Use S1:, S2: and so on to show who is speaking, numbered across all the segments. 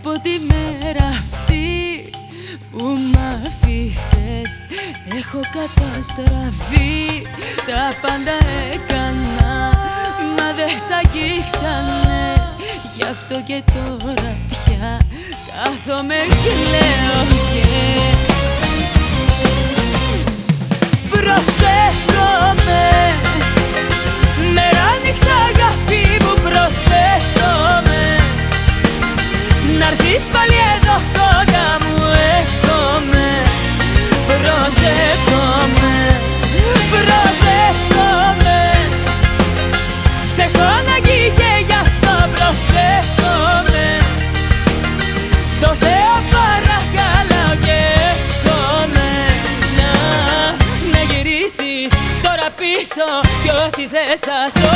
S1: από τη μέρα αυτή που μ' αφήσες Έχω καταστραφεί. Τα πάντα έκανα Μα δεν σ' αγγίξανε. Γι' αυτό και τώρα πια Κάθομαι και λέω και πάλι εδώ κοντά μου έχομαι Προσεύχομαι Προσεύχομαι. Σε έχω ανάγκη και γι' αυτό προσεύχομαι. Το Θεό παρακαλώ και εύχομαι Να, να γυρίσεις τώρα πίσω Κι ό,τι θες θα στο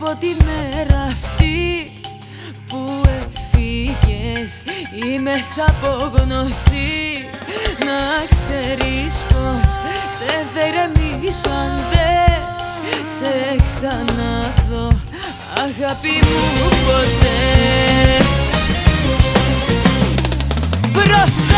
S1: από τη μέρα αυτή που Είμαι σαν απόγνωση. Να ξέρεις πως δεν θα ηρεμήσω αν δεν σε ξαναδώ Αγάπη μου ποτέ. Προσέχομαι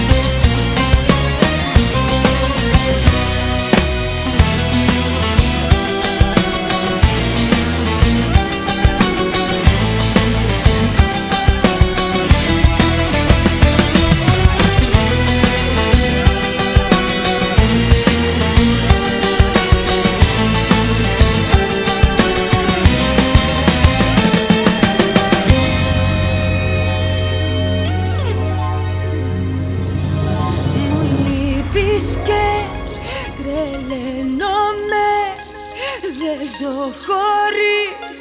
S1: Δεν ζω χωρίς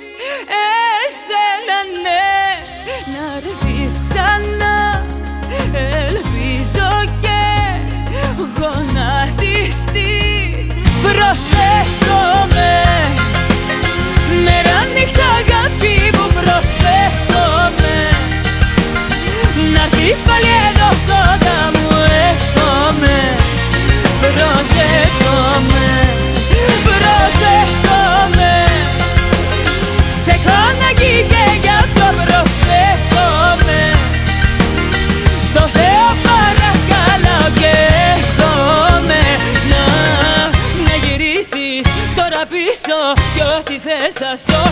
S1: εσένα ναι Να έρθεις ξανά. Ελπίζω και γονατιστή Προσέχομαι Μέρα νύχτα αγάπη μου προσέχομαι Να έρθεις πάλι εδώ πίσω Κι